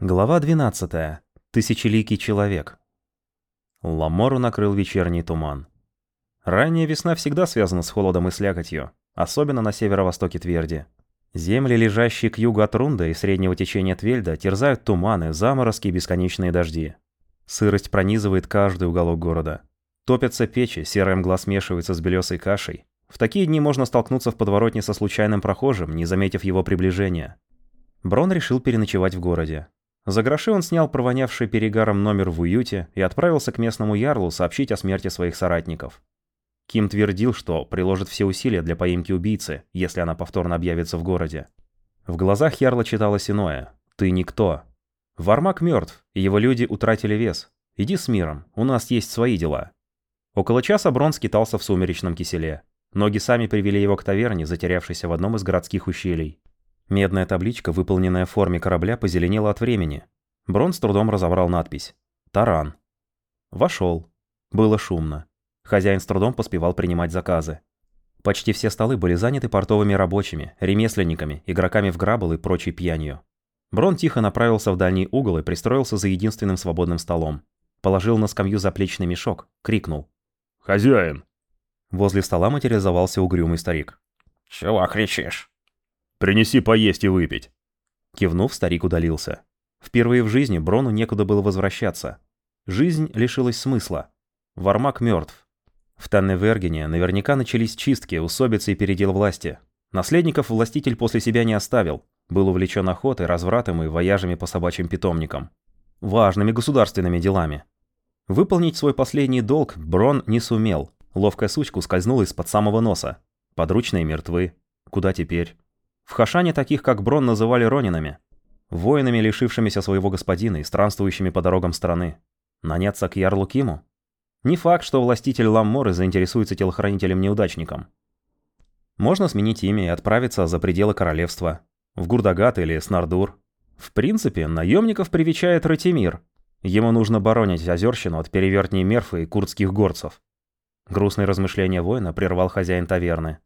Глава 12. Тысячеликий человек. Ламору накрыл вечерний туман. Ранняя весна всегда связана с холодом и слякотью, особенно на северо-востоке Тверди. Земли, лежащие к югу от Рунда и среднего течения Твельда, терзают туманы, заморозки и бесконечные дожди. Сырость пронизывает каждый уголок города. Топятся печи, серая мгла смешивается с белесой кашей. В такие дни можно столкнуться в подворотне со случайным прохожим, не заметив его приближения. Брон решил переночевать в городе. За гроши он снял провонявший перегаром номер в уюте и отправился к местному ярлу сообщить о смерти своих соратников. Ким твердил, что приложит все усилия для поимки убийцы, если она повторно объявится в городе. В глазах ярла читалось иное. «Ты никто». Вармак мертв, его люди утратили вес. Иди с миром, у нас есть свои дела. Около часа Брон скитался в сумеречном киселе. Ноги сами привели его к таверне, затерявшейся в одном из городских ущелий. Медная табличка, выполненная в форме корабля, позеленела от времени. Брон с трудом разобрал надпись. «Таран». Вошел. Было шумно. Хозяин с трудом поспевал принимать заказы. Почти все столы были заняты портовыми рабочими, ремесленниками, игроками в грабл и прочей пьянью. Брон тихо направился в дальний угол и пристроился за единственным свободным столом. Положил на скамью заплечный мешок, крикнул. «Хозяин!» Возле стола материализовался угрюмый старик. «Чего кричишь?» Принеси поесть и выпить». Кивнув, старик удалился. Впервые в жизни Брону некуда было возвращаться. Жизнь лишилась смысла. Вармак мертв. В Танневергене наверняка начались чистки, усобицы и передел власти. Наследников властитель после себя не оставил. Был увлечен охотой, развратом и вояжами по собачьим питомникам. Важными государственными делами. Выполнить свой последний долг Брон не сумел. Ловкая сучка ускользнула из-под самого носа. Подручные мертвы. Куда теперь? В Хашане таких, как Брон, называли ронинами. Воинами, лишившимися своего господина и странствующими по дорогам страны. Наняться к Ярлу Киму? Не факт, что властитель Ламморы заинтересуется телохранителем-неудачником. Можно сменить имя и отправиться за пределы королевства. В Гурдагат или Снардур. В принципе, наемников привечает Ратимир. Ему нужно боронить Озерщину от перевертней Мерфа и курдских горцев. Грустные размышления воина прервал хозяин таверны.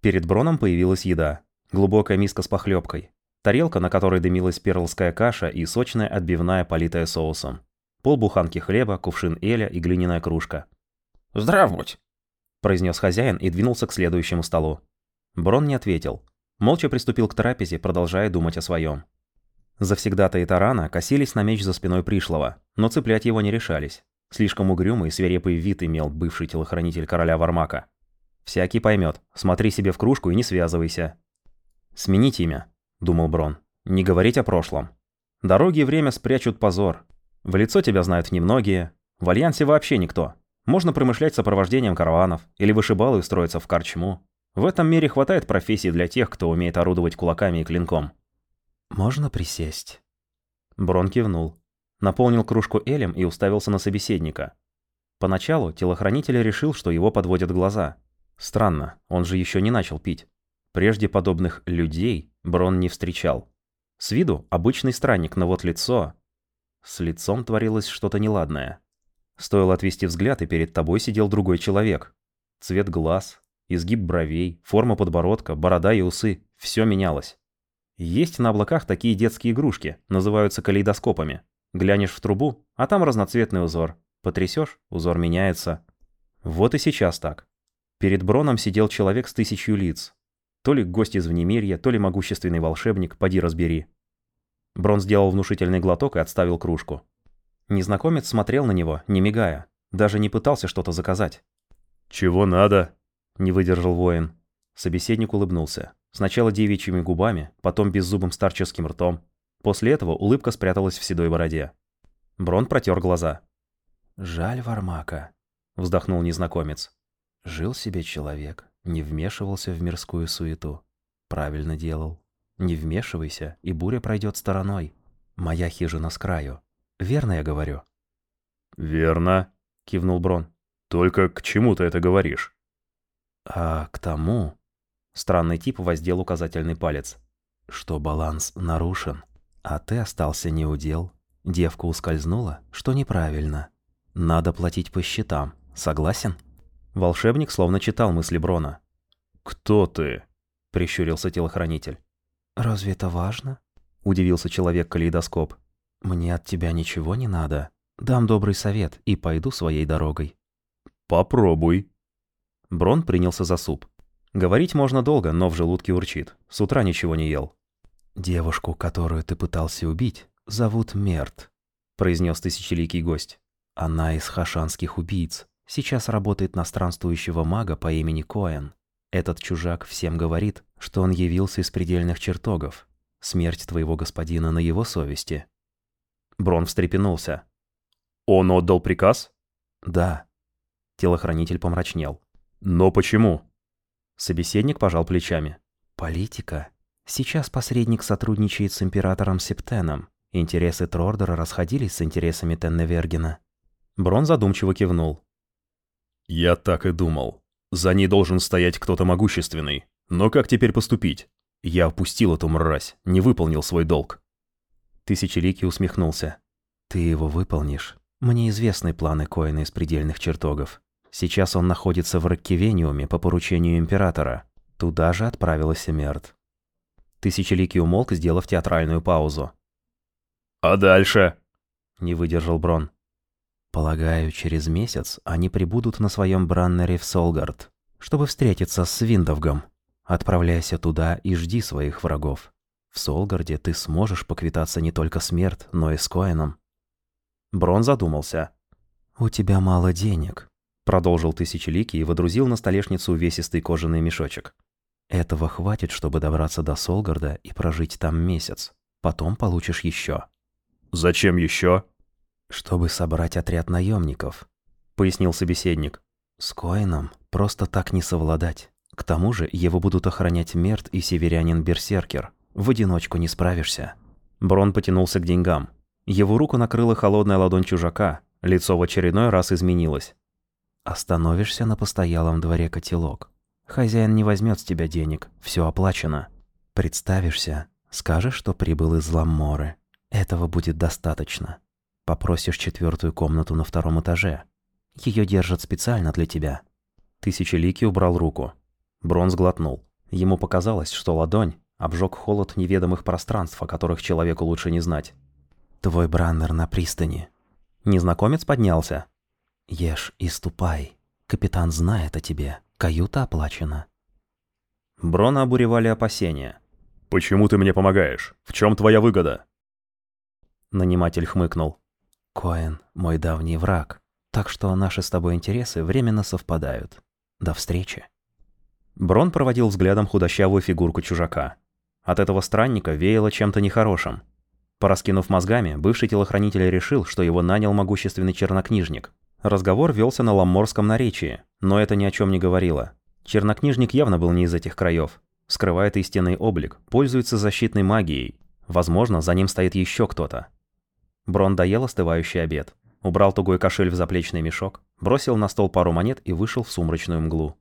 Перед Броном появилась еда. Глубокая миска с похлебкой. Тарелка, на которой дымилась перлская каша и сочная отбивная, политая соусом. Полбуханки хлеба, кувшин эля и глиняная кружка. «Здрав будь!» – произнес хозяин и двинулся к следующему столу. Брон не ответил. Молча приступил к трапезе, продолжая думать о своем. Завсегдата и Тарана косились на меч за спиной пришлого, но цеплять его не решались. Слишком угрюмый и свирепый вид имел бывший телохранитель короля Вармака. «Всякий поймет. Смотри себе в кружку и не связывайся. «Сменить имя», — думал Брон. «Не говорить о прошлом. Дороги и время спрячут позор. В лицо тебя знают немногие. В Альянсе вообще никто. Можно промышлять сопровождением караванов или вышибал и устроиться в корчму. В этом мире хватает профессий для тех, кто умеет орудовать кулаками и клинком». «Можно присесть?» Брон кивнул. Наполнил кружку элем и уставился на собеседника. Поначалу телохранитель решил, что его подводят глаза. Странно, он же еще не начал пить. Прежде подобных «людей» Брон не встречал. С виду обычный странник, но вот лицо... С лицом творилось что-то неладное. Стоило отвести взгляд, и перед тобой сидел другой человек. Цвет глаз, изгиб бровей, форма подбородка, борода и усы – все менялось. Есть на облаках такие детские игрушки, называются калейдоскопами. Глянешь в трубу, а там разноцветный узор. Потрясешь, узор меняется. Вот и сейчас так. Перед Броном сидел человек с тысячью лиц, то ли гость из внемирья, то ли могущественный волшебник, поди разбери. Брон сделал внушительный глоток и отставил кружку. Незнакомец смотрел на него, не мигая, даже не пытался что-то заказать. «Чего надо?» – не выдержал воин. Собеседник улыбнулся. Сначала девичьими губами, потом беззубым старческим ртом. После этого улыбка спряталась в седой бороде. Брон протер глаза. «Жаль Вармака», – вздохнул незнакомец. «Жил себе человек, не вмешивался в мирскую суету. Правильно делал. Не вмешивайся, и буря пройдет стороной. Моя хижина с краю. Верно я говорю?» «Верно», — кивнул Брон. «Только к чему ты это говоришь?» «А к тому...» Странный тип воздел указательный палец. «Что баланс нарушен, а ты остался неудел. Девка ускользнула, что неправильно. Надо платить по счетам. Согласен?» Волшебник словно читал мысли Брона. «Кто ты?» – прищурился телохранитель. «Разве это важно?» – удивился человек-калейдоскоп. Мне от тебя ничего не надо. Дам добрый совет и пойду своей дорогой. Попробуй. Брон принялся за суп. Говорить можно долго, но в желудке урчит. С утра ничего не ел. «Девушку, которую ты пытался убить, зовут Мерт», — произнес тысячеликий гость. «Она из хашанских убийц. Сейчас работает на странствующего мага по имени Коэн. Этот чужак всем говорит, что он явился из предельных чертогов. Смерть твоего господина на его совести». Брон встрепенулся. Он отдал приказ? «Да». Телохранитель помрачнел. Но почему? Собеседник пожал плечами. «Политика. Сейчас посредник сотрудничает с императором Септеном. Интересы Трордера расходились с интересами Тенневергена». Брон задумчиво кивнул. «Я так и думал. За ней должен стоять кто-то могущественный. Но как теперь поступить? Я опустил эту мразь, не выполнил свой долг». Тысячеликий усмехнулся. «Ты его выполнишь. Мне известны планы Коина из предельных чертогов. Сейчас он находится в Раккивениуме по поручению Императора. Туда же отправилась Эмерт. Тысячеликий умолк, сделав театральную паузу. «А дальше?» — не выдержал Брон. «Полагаю, через месяц они прибудут на своем Браннере в Солгард, чтобы встретиться с Виндовгом. Отправляйся туда и жди своих врагов. В Солгарде ты сможешь поквитаться не только с Мерт, но и с Коэном». Брон задумался. «У тебя мало денег», Продолжил Тысячеликий и водрузил на столешницу увесистый кожаный мешочек. «Этого хватит, чтобы добраться до Солгарда и прожить там месяц. Потом получишь еще. «Зачем еще?» «Чтобы собрать отряд наемников», — пояснил собеседник. «С Коином просто так не совладать. К тому же его будут охранять Мерт и северянин Берсеркер. В одиночку не справишься». Брон потянулся к деньгам. Его руку накрыла холодная ладонь чужака, лицо в очередной раз изменилось. Остановишься на постоялом дворе котелок. Хозяин не возьмет с тебя денег, все оплачено. Представишься, скажешь, что прибыл из Ламморы. Этого будет достаточно. Попросишь четвертую комнату на втором этаже. Ее держат специально для тебя. Тысячеликий убрал руку. Бронз глотнул. Ему показалось, что ладонь обжег холод неведомых пространств, о которых человеку лучше не знать. «Твой браннер на пристани». Незнакомец поднялся, Ешь и ступай. Капитан знает о тебе. Каюта оплачена. Брона обуревали опасения. «Почему ты мне помогаешь? В чем твоя выгода?» Наниматель хмыкнул. «Коэн — мой давний враг, так что наши с тобой интересы временно совпадают. До встречи». Брон проводил взглядом худощавую фигурку чужака. От этого странника веяло чем-то нехорошим. Пораскинув мозгами, бывший телохранитель решил, что его нанял могущественный чернокнижник, Разговор велся на ламморском наречии, но это ни о чем не говорило. Чернокнижник явно был не из этих краев. Скрывает истинный облик, пользуется защитной магией. Возможно, за ним стоит еще кто-то. Брон доел остывающий обед. Убрал тугой кошель в заплечный мешок, бросил на стол пару монет и вышел в сумрачную мглу.